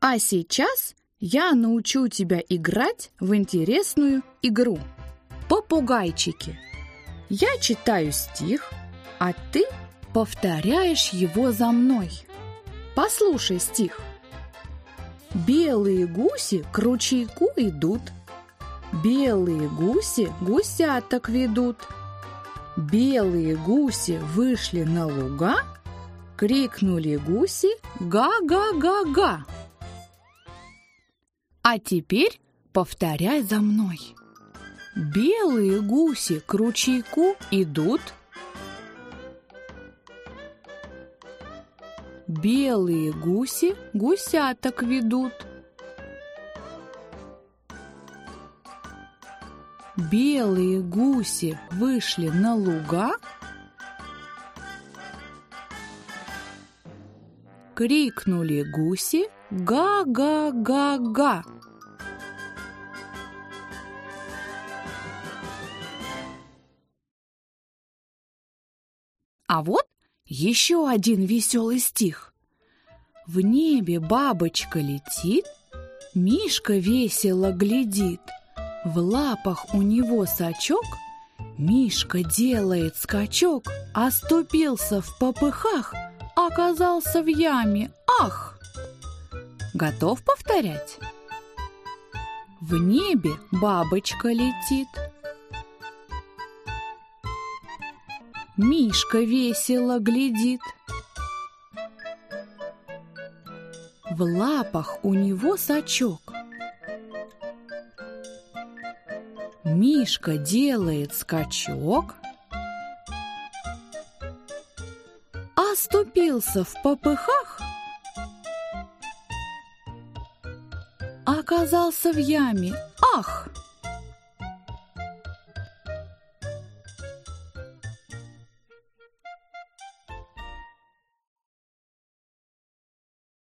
А сейчас я научу тебя играть в интересную игру. Попугайчики. Я читаю стих, а ты повторяешь его за мной. Послушай стих. Белые гуси к ручейку идут, Белые гуси гусяток ведут. Белые гуси вышли на луга, Крикнули гуси «Га-га-га-га!» А теперь повторяй за мной. Белые гуси к ручейку идут, Белые гуси гусяток ведут. Белые гуси вышли на луга, Крикнули гуси «Га-га-га-га!» А вот еще один веселый стих. В небе бабочка летит, Мишка весело глядит. В лапах у него сачок, Мишка делает скачок, Оступился в попыхах, Оказался в яме, ах! Готов повторять? В небе бабочка летит, Мишка весело глядит. В лапах у него сачок. Мишка делает скачок, оступился в попыхах, оказался в яме. Ах!